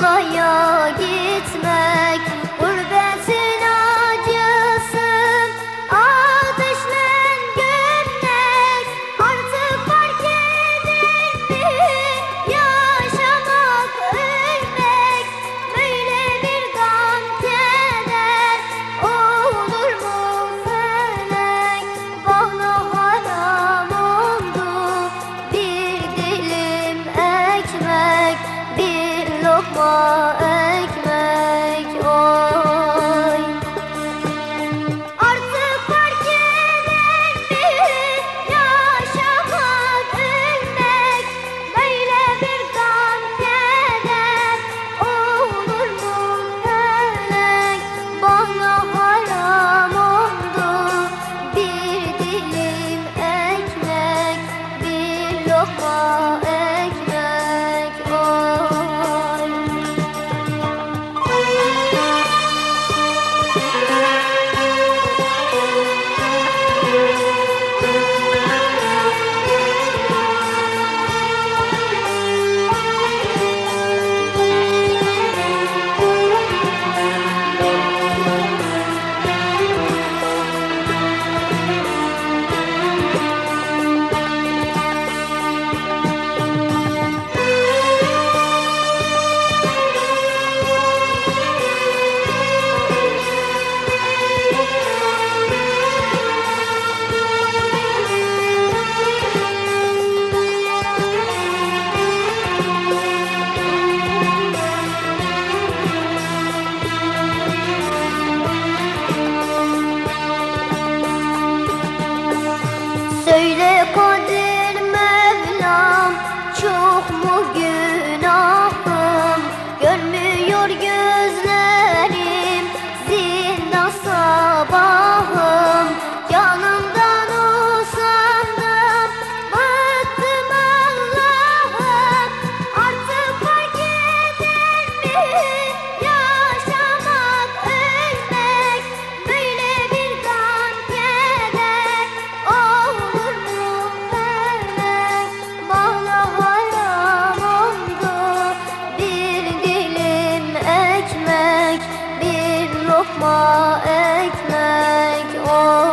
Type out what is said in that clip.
Sılaya gitmek 我 lokma ekmek oy